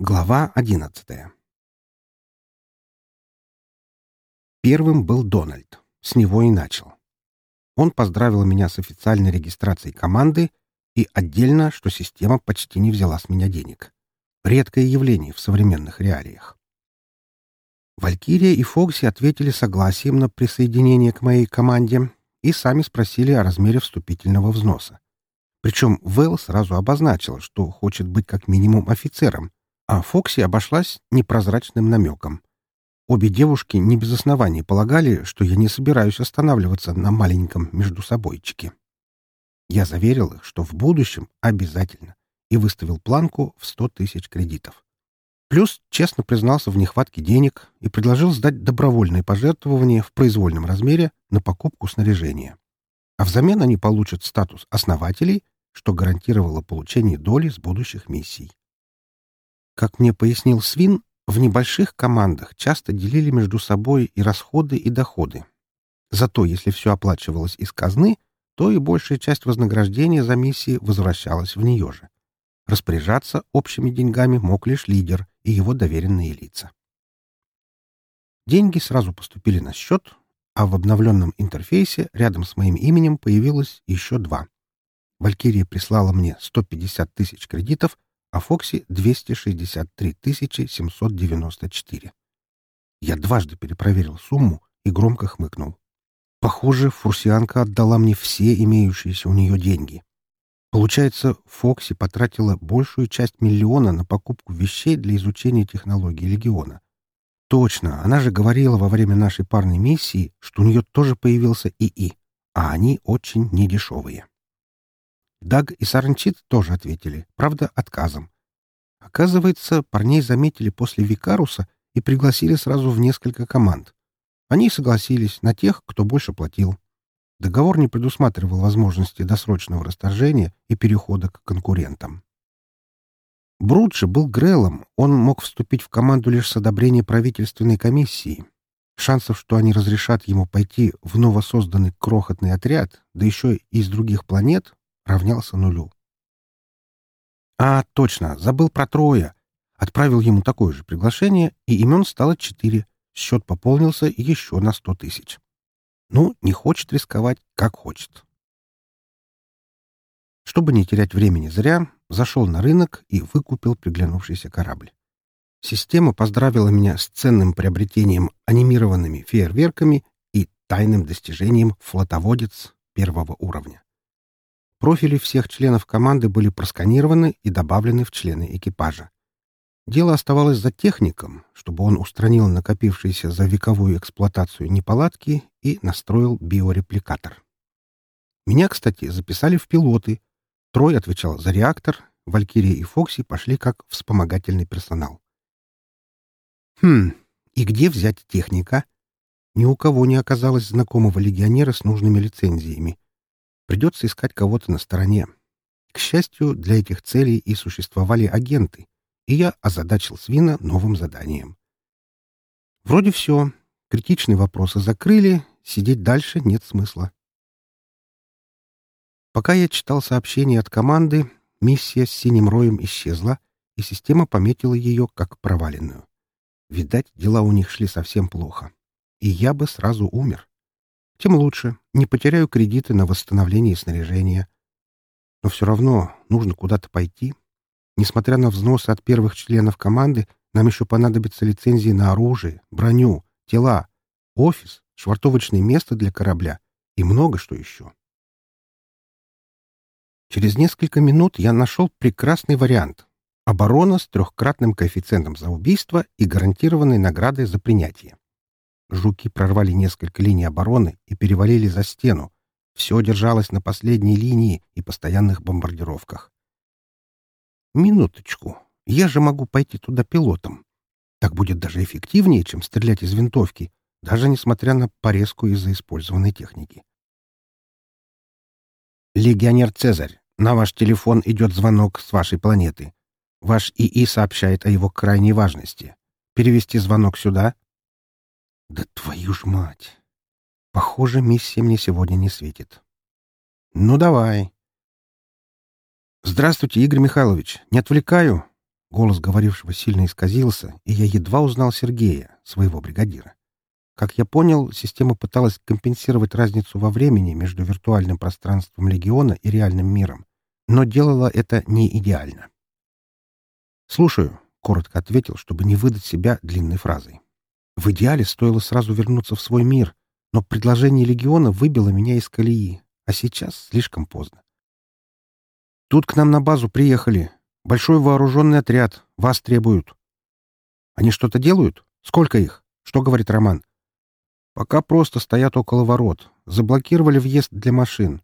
Глава одиннадцатая Первым был Дональд. С него и начал. Он поздравил меня с официальной регистрацией команды и отдельно, что система почти не взяла с меня денег. Редкое явление в современных реалиях. Валькирия и Фокси ответили согласием на присоединение к моей команде и сами спросили о размере вступительного взноса. Причем Вэл сразу обозначила, что хочет быть как минимум офицером, а Фокси обошлась непрозрачным намеком. Обе девушки не без оснований полагали, что я не собираюсь останавливаться на маленьком междусобойчике. Я заверил их, что в будущем обязательно, и выставил планку в сто тысяч кредитов. Плюс честно признался в нехватке денег и предложил сдать добровольные пожертвования в произвольном размере на покупку снаряжения. А взамен они получат статус основателей, что гарантировало получение доли с будущих миссий. Как мне пояснил Свин, в небольших командах часто делили между собой и расходы, и доходы. Зато если все оплачивалось из казны, то и большая часть вознаграждения за миссии возвращалась в нее же. Распоряжаться общими деньгами мог лишь лидер и его доверенные лица. Деньги сразу поступили на счет, а в обновленном интерфейсе рядом с моим именем появилось еще два. Валькирия прислала мне 150 тысяч кредитов, а Фокси — 263 794. Я дважды перепроверил сумму и громко хмыкнул. Похоже, фурсианка отдала мне все имеющиеся у нее деньги. Получается, Фокси потратила большую часть миллиона на покупку вещей для изучения технологии Легиона. Точно, она же говорила во время нашей парной миссии, что у нее тоже появился ИИ, а они очень недешевые. Даг и Саранчит тоже ответили, правда, отказом. Оказывается, парней заметили после Викаруса и пригласили сразу в несколько команд. Они согласились на тех, кто больше платил. Договор не предусматривал возможности досрочного расторжения и перехода к конкурентам. Бруджи был Грелом, он мог вступить в команду лишь с одобрения правительственной комиссии. Шансов, что они разрешат ему пойти в новосозданный крохотный отряд, да еще и из других планет, равнялся нулю. А, точно, забыл про Троя. Отправил ему такое же приглашение, и имен стало четыре. Счет пополнился еще на сто тысяч. Ну, не хочет рисковать, как хочет. Чтобы не терять времени зря, зашел на рынок и выкупил приглянувшийся корабль. Система поздравила меня с ценным приобретением анимированными фейерверками и тайным достижением флотоводец первого уровня. Профили всех членов команды были просканированы и добавлены в члены экипажа. Дело оставалось за техником, чтобы он устранил накопившиеся за вековую эксплуатацию неполадки и настроил биорепликатор. Меня, кстати, записали в пилоты. Трой отвечал за реактор, Валькирия и Фокси пошли как вспомогательный персонал. Хм, и где взять техника? Ни у кого не оказалось знакомого легионера с нужными лицензиями. Придется искать кого-то на стороне. К счастью, для этих целей и существовали агенты, и я озадачил Свина новым заданием. Вроде все. Критичные вопросы закрыли, сидеть дальше нет смысла. Пока я читал сообщение от команды, миссия с синим роем исчезла, и система пометила ее как проваленную. Видать, дела у них шли совсем плохо. И я бы сразу умер тем лучше. Не потеряю кредиты на восстановление снаряжения. Но все равно нужно куда-то пойти. Несмотря на взносы от первых членов команды, нам еще понадобятся лицензии на оружие, броню, тела, офис, швартовочное место для корабля и много что еще. Через несколько минут я нашел прекрасный вариант. Оборона с трехкратным коэффициентом за убийство и гарантированной наградой за принятие. Жуки прорвали несколько линий обороны и перевалили за стену. Все держалось на последней линии и постоянных бомбардировках. «Минуточку. Я же могу пойти туда пилотом. Так будет даже эффективнее, чем стрелять из винтовки, даже несмотря на порезку из-за использованной техники». «Легионер Цезарь, на ваш телефон идет звонок с вашей планеты. Ваш ИИ сообщает о его крайней важности. Перевести звонок сюда?» Да твою ж мать! Похоже, миссия мне сегодня не светит. Ну, давай. Здравствуйте, Игорь Михайлович. Не отвлекаю? Голос говорившего сильно исказился, и я едва узнал Сергея, своего бригадира. Как я понял, система пыталась компенсировать разницу во времени между виртуальным пространством Легиона и реальным миром, но делала это не идеально. «Слушаю», — коротко ответил, чтобы не выдать себя длинной фразой. В идеале стоило сразу вернуться в свой мир, но предложение Легиона выбило меня из колеи, а сейчас слишком поздно. «Тут к нам на базу приехали. Большой вооруженный отряд. Вас требуют». «Они что-то делают? Сколько их? Что говорит Роман?» «Пока просто стоят около ворот. Заблокировали въезд для машин.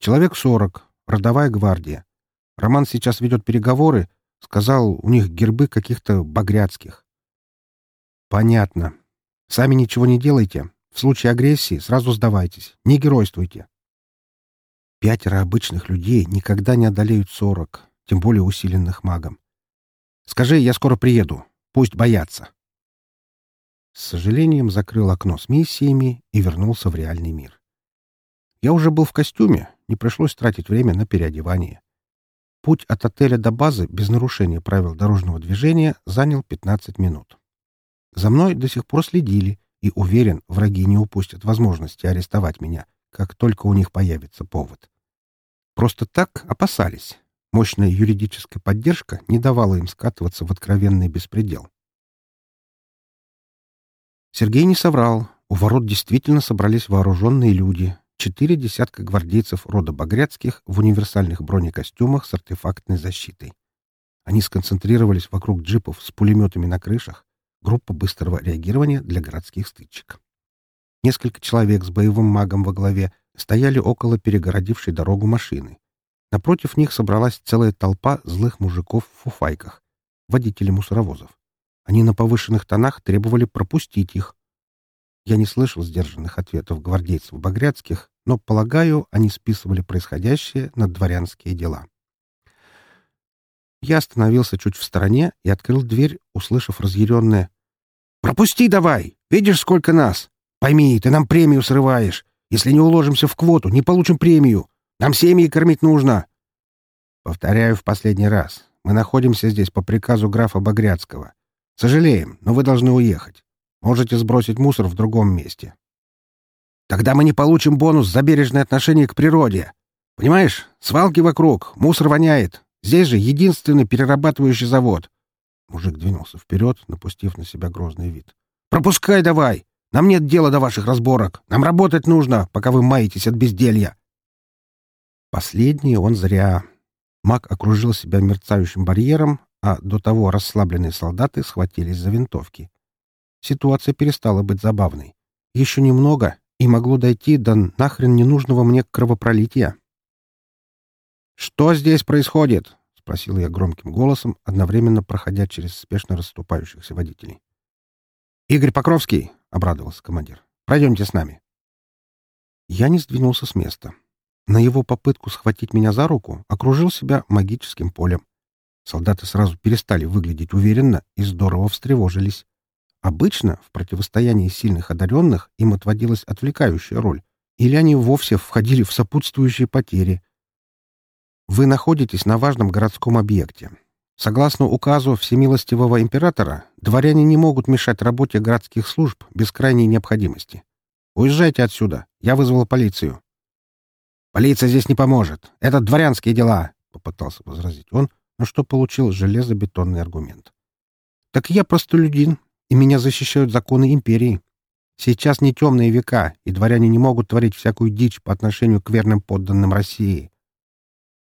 Человек сорок. Родовая гвардия. Роман сейчас ведет переговоры. Сказал, у них гербы каких-то багряцких. Понятно. Сами ничего не делайте. В случае агрессии сразу сдавайтесь. Не геройствуйте. Пятеро обычных людей никогда не одолеют сорок, тем более усиленных магом. Скажи, я скоро приеду. Пусть боятся. С сожалением закрыл окно с миссиями и вернулся в реальный мир. Я уже был в костюме, не пришлось тратить время на переодевание. Путь от отеля до базы без нарушения правил дорожного движения занял 15 минут. За мной до сих пор следили, и, уверен, враги не упустят возможности арестовать меня, как только у них появится повод. Просто так опасались. Мощная юридическая поддержка не давала им скатываться в откровенный беспредел. Сергей не соврал. У ворот действительно собрались вооруженные люди. Четыре десятка гвардейцев рода Багряцких в универсальных бронекостюмах с артефактной защитой. Они сконцентрировались вокруг джипов с пулеметами на крышах, группа быстрого реагирования для городских стычек. Несколько человек с боевым магом во главе стояли около перегородившей дорогу машины. Напротив них собралась целая толпа злых мужиков в фуфайках, водители мусоровозов. Они на повышенных тонах требовали пропустить их. Я не слышал сдержанных ответов гвардейцев багряцких, но, полагаю, они списывали происходящее на дворянские дела. Я остановился чуть в стороне и открыл дверь, услышав разъяренное «Пропусти давай! Видишь, сколько нас! Пойми, ты нам премию срываешь! Если не уложимся в квоту, не получим премию! Нам семьи кормить нужно!» Повторяю в последний раз. Мы находимся здесь по приказу графа Багряцкого. Сожалеем, но вы должны уехать. Можете сбросить мусор в другом месте. Тогда мы не получим бонус за бережное отношение к природе. Понимаешь, свалки вокруг, мусор воняет, Здесь же единственный перерабатывающий завод. Мужик двинулся вперед, напустив на себя грозный вид. «Пропускай давай! Нам нет дела до ваших разборок. Нам работать нужно, пока вы маетесь от безделья». Последнее он зря. Маг окружил себя мерцающим барьером, а до того расслабленные солдаты схватились за винтовки. Ситуация перестала быть забавной. Еще немного, и могло дойти до нахрен ненужного мне кровопролития. «Что здесь происходит?» — спросил я громким голосом, одновременно проходя через спешно расступающихся водителей. «Игорь Покровский!» — обрадовался командир. «Пройдемте с нами». Я не сдвинулся с места. На его попытку схватить меня за руку окружил себя магическим полем. Солдаты сразу перестали выглядеть уверенно и здорово встревожились. Обычно в противостоянии сильных одаренных им отводилась отвлекающая роль, или они вовсе входили в сопутствующие потери — вы находитесь на важном городском объекте. Согласно указу Всемилостивого императора, дворяне не могут мешать работе городских служб без крайней необходимости. Уезжайте отсюда. Я вызвал полицию. Полиция здесь не поможет. Это дворянские дела, попытался возразить он, но что получил железобетонный аргумент. Так я простолюдин, и меня защищают законы империи. Сейчас не темные века, и дворяне не могут творить всякую дичь по отношению к верным подданным России.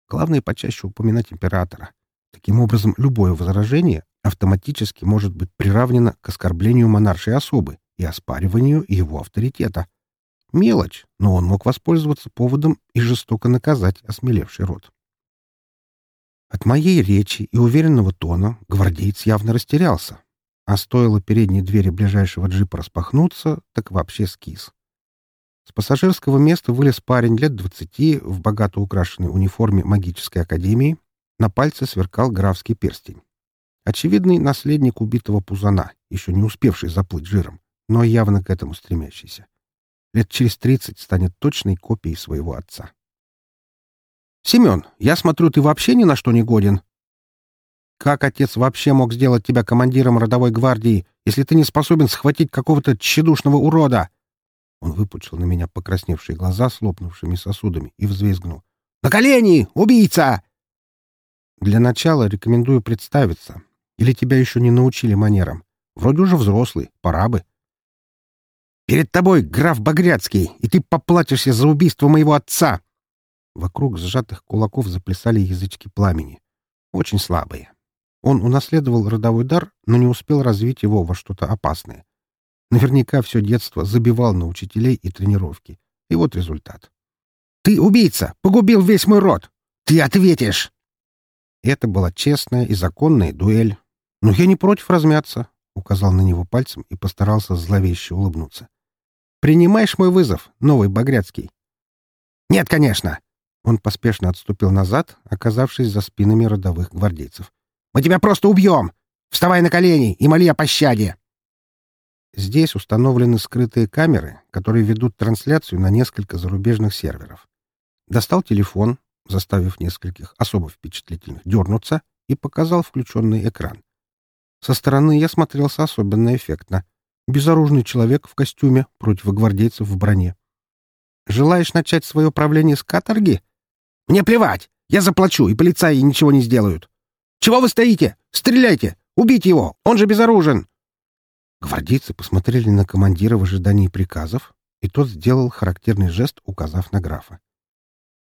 Главное почаще упоминать императора. Таким образом, любое возражение автоматически может быть приравнено к оскорблению монаршей особы и оспариванию его авторитета. Мелочь, но он мог воспользоваться поводом и жестоко наказать осмелевший род. От моей речи и уверенного тона гвардеец явно растерялся, а стоило передней двери ближайшего джипа распахнуться, так вообще скис. С пассажирского места вылез парень лет двадцати в богато украшенной униформе магической академии. На пальце сверкал графский перстень. Очевидный наследник убитого Пузана, еще не успевший заплыть жиром, но явно к этому стремящийся. Лет через тридцать станет точной копией своего отца. «Семен, я смотрю, ты вообще ни на что не годен». Как отец вообще мог сделать тебя командиром родовой гвардии, если ты не способен схватить какого-то тщедушного урода?» Он выпучил на меня покрасневшие глаза с лопнувшими сосудами и взвизгнул. «На колени! Убийца!» «Для начала рекомендую представиться. Или тебя еще не научили манерам? Вроде уже взрослый, пора бы». «Перед тобой граф Багряцкий, и ты поплатишься за убийство моего отца!» Вокруг сжатых кулаков заплясали язычки пламени. Очень слабые. Он унаследовал родовой дар, но не успел развить его во что-то опасное. Наверняка все детство забивал на учителей и тренировки. И вот результат. «Ты убийца! Погубил весь мой род! Ты ответишь!» Это была честная и законная дуэль. «Но я не против размяться», — указал на него пальцем и постарался зловеще улыбнуться. «Принимаешь мой вызов, новый Багряцкий?» «Нет, конечно!» Он поспешно отступил назад, оказавшись за спинами родовых гвардейцев. Мы тебя просто убьем! Вставай на колени и моли о пощаде!» Здесь установлены скрытые камеры, которые ведут трансляцию на несколько зарубежных серверов. Достал телефон, заставив нескольких особо впечатлительных дернуться, и показал включенный экран. Со стороны я смотрелся особенно эффектно. Безоружный человек в костюме против гвардейцев в броне. «Желаешь начать свое правление с каторги?» «Мне плевать! Я заплачу, и полицаи ничего не сделают!» Чего вы стоите? Стреляйте! Убейте его! Он же безоружен!» Гвардейцы посмотрели на командира в ожидании приказов, и тот сделал характерный жест, указав на графа.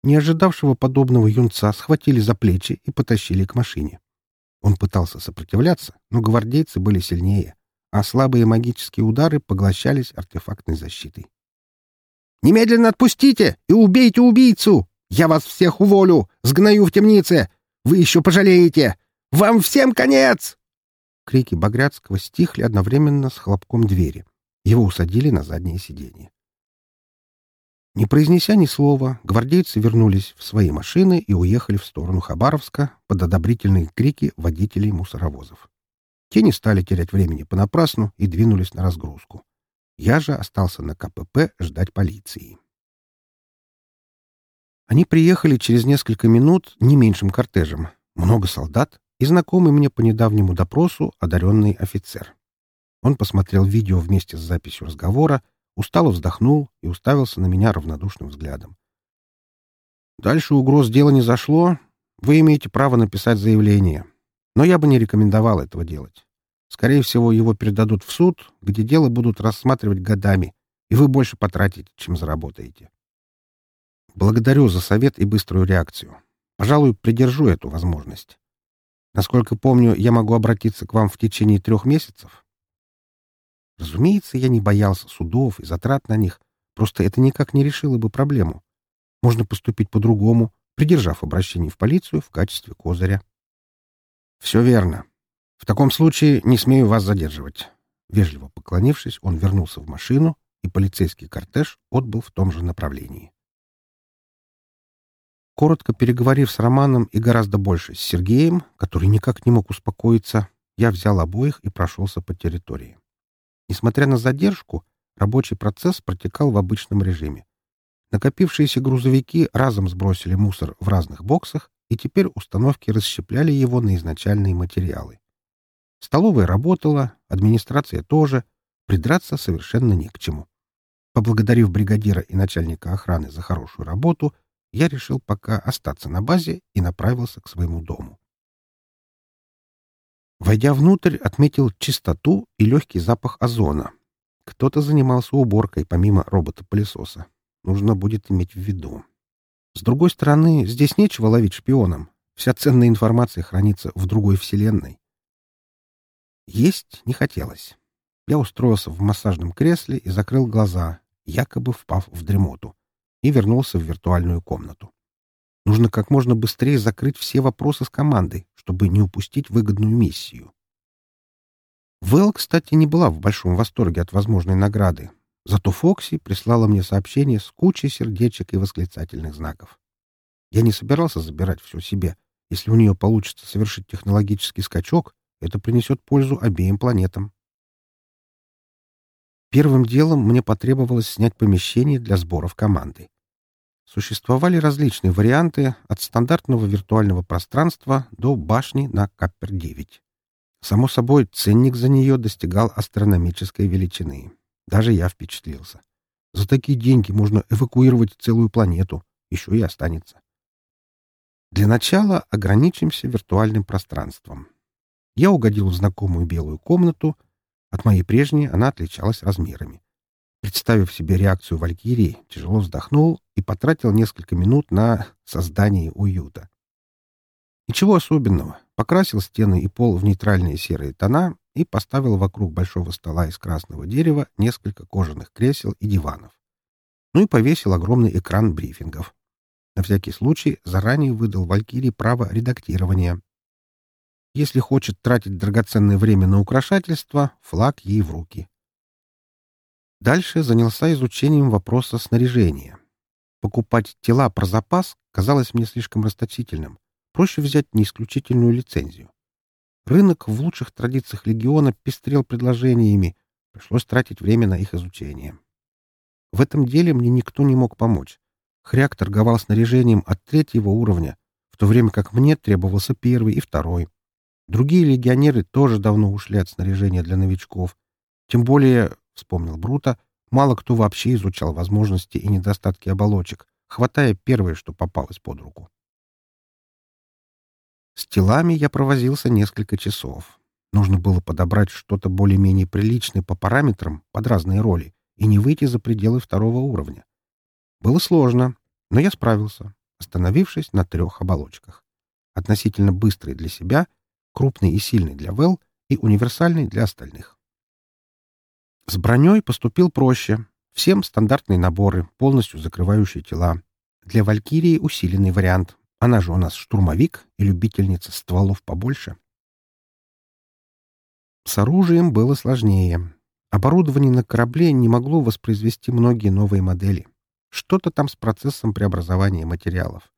Не ожидавшего подобного юнца схватили за плечи и потащили к машине. Он пытался сопротивляться, но гвардейцы были сильнее, а слабые магические удары поглощались артефактной защитой. «Немедленно отпустите и убейте убийцу! Я вас всех уволю, сгною в темнице! Вы еще пожалеете! Вам всем конец!» Крики Багряцкого стихли одновременно с хлопком двери. Его усадили на заднее сиденье. Не произнеся ни слова, гвардейцы вернулись в свои машины и уехали в сторону Хабаровска под одобрительные крики водителей мусоровозов. Те не стали терять времени понапрасну и двинулись на разгрузку. Я же остался на КПП ждать полиции. Они приехали через несколько минут не меньшим кортежем. Много солдат, и знакомый мне по недавнему допросу одаренный офицер. Он посмотрел видео вместе с записью разговора, устало вздохнул и уставился на меня равнодушным взглядом. Дальше угроз дела не зашло. Вы имеете право написать заявление. Но я бы не рекомендовал этого делать. Скорее всего, его передадут в суд, где дело будут рассматривать годами, и вы больше потратите, чем заработаете. Благодарю за совет и быструю реакцию. Пожалуй, придержу эту возможность. Насколько помню, я могу обратиться к вам в течение трех месяцев. Разумеется, я не боялся судов и затрат на них, просто это никак не решило бы проблему. Можно поступить по-другому, придержав обращение в полицию в качестве козыря. Все верно. В таком случае не смею вас задерживать. Вежливо поклонившись, он вернулся в машину, и полицейский кортеж отбыл в том же направлении. Коротко переговорив с Романом и гораздо больше с Сергеем, который никак не мог успокоиться, я взял обоих и прошелся по территории. Несмотря на задержку, рабочий процесс протекал в обычном режиме. Накопившиеся грузовики разом сбросили мусор в разных боксах, и теперь установки расщепляли его на изначальные материалы. Столовая работала, администрация тоже, придраться совершенно не к чему. Поблагодарив бригадира и начальника охраны за хорошую работу, я решил пока остаться на базе и направился к своему дому. Войдя внутрь, отметил чистоту и легкий запах озона. Кто-то занимался уборкой помимо робота-пылесоса. Нужно будет иметь в виду. С другой стороны, здесь нечего ловить шпионом. Вся ценная информация хранится в другой вселенной. Есть не хотелось. Я устроился в массажном кресле и закрыл глаза, якобы впав в дремоту и вернулся в виртуальную комнату. Нужно как можно быстрее закрыть все вопросы с командой, чтобы не упустить выгодную миссию. Вэл, кстати, не была в большом восторге от возможной награды, зато Фокси прислала мне сообщение с кучей сердечек и восклицательных знаков. Я не собирался забирать все себе. Если у нее получится совершить технологический скачок, это принесет пользу обеим планетам. Первым делом мне потребовалось снять помещение для сборов команды. Существовали различные варианты от стандартного виртуального пространства до башни на Каппер-9. Само собой, ценник за нее достигал астрономической величины. Даже я впечатлился. За такие деньги можно эвакуировать целую планету, еще и останется. Для начала ограничимся виртуальным пространством. Я угодил в знакомую белую комнату. От моей прежней она отличалась размерами. Представив себе реакцию Валькирии, тяжело вздохнул и потратил несколько минут на создание уюта. Ничего особенного. Покрасил стены и пол в нейтральные серые тона и поставил вокруг большого стола из красного дерева несколько кожаных кресел и диванов. Ну и повесил огромный экран брифингов. На всякий случай заранее выдал Валькирии право редактирования. Если хочет тратить драгоценное время на украшательство, флаг ей в руки. Дальше занялся изучением вопроса снаряжения. Покупать тела про запас казалось мне слишком расточительным. Проще взять неисключительную лицензию. Рынок в лучших традициях легиона пестрел предложениями, пришлось тратить время на их изучение. В этом деле мне никто не мог помочь. Хряк торговал снаряжением от третьего уровня, в то время как мне требовался первый и второй. Другие легионеры тоже давно ушли от снаряжения для новичков. Тем более, — вспомнил Брута, — мало кто вообще изучал возможности и недостатки оболочек, хватая первое, что попалось под руку. С телами я провозился несколько часов. Нужно было подобрать что-то более-менее приличное по параметрам под разные роли и не выйти за пределы второго уровня. Было сложно, но я справился, остановившись на трех оболочках. Относительно быстрый для себя, крупный и сильный для Вэл и универсальный для остальных. С броней поступил проще. Всем стандартные наборы, полностью закрывающие тела. Для Валькирии усиленный вариант, она же у нас штурмовик и любительница стволов побольше. С оружием было сложнее. Оборудование на корабле не могло воспроизвести многие новые модели. Что-то там с процессом преобразования материалов.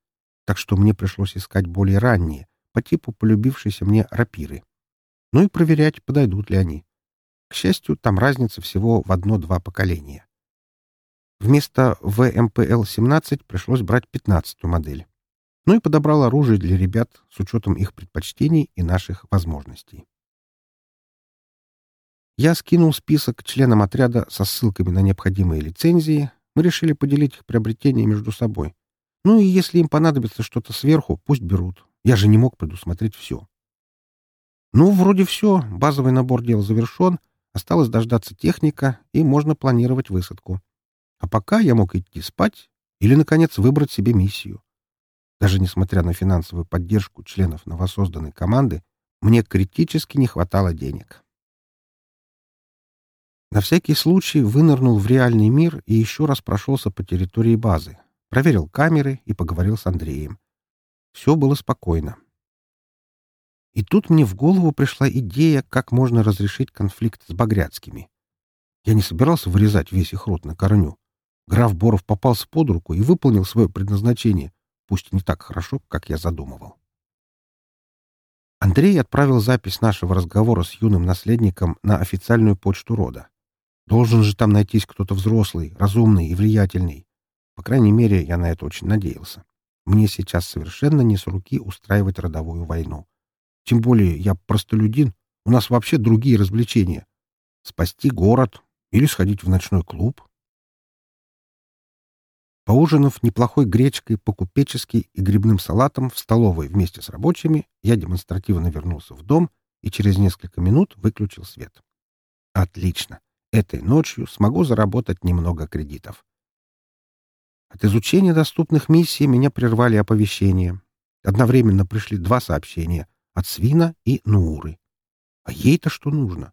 Так что мне пришлось искать более ранние, по типу полюбившейся мне рапиры. Ну и проверять, подойдут ли они. К счастью, там разница всего в одно-два поколения. Вместо ВМПЛ-17 пришлось брать пятнадцатую модель ну и подобрал оружие для ребят с учетом их предпочтений и наших возможностей. Я скинул список членам отряда со ссылками на необходимые лицензии. Мы решили поделить их приобретения между собой. Ну и если им понадобится что-то сверху, пусть берут. Я же не мог предусмотреть все. Ну, вроде все. Базовый набор дел завершен. Осталось дождаться техника, и можно планировать высадку. А пока я мог идти спать или, наконец, выбрать себе миссию. Даже несмотря на финансовую поддержку членов новосозданной команды, мне критически не хватало денег. На всякий случай вынырнул в реальный мир и еще раз прошелся по территории базы, проверил камеры и поговорил с Андреем. Все было спокойно. И тут мне в голову пришла идея, как можно разрешить конфликт с Багряцкими. Я не собирался вырезать весь их рот на корню. Граф Боров попался под руку и выполнил свое предназначение, пусть не так хорошо, как я задумывал. Андрей отправил запись нашего разговора с юным наследником на официальную почту рода. Должен же там найтись кто-то взрослый, разумный и влиятельный. По крайней мере, я на это очень надеялся. Мне сейчас совершенно не с руки устраивать родовую войну. Тем более я простолюдин, у нас вообще другие развлечения. Спасти город или сходить в ночной клуб. Поужинав неплохой гречкой по-купечески и грибным салатом в столовой вместе с рабочими, я демонстративно вернулся в дом и через несколько минут выключил свет. Отлично. Этой ночью смогу заработать немного кредитов. От изучения доступных миссий меня прервали оповещения. Одновременно пришли два сообщения от Свина и Нууры. А ей-то что нужно?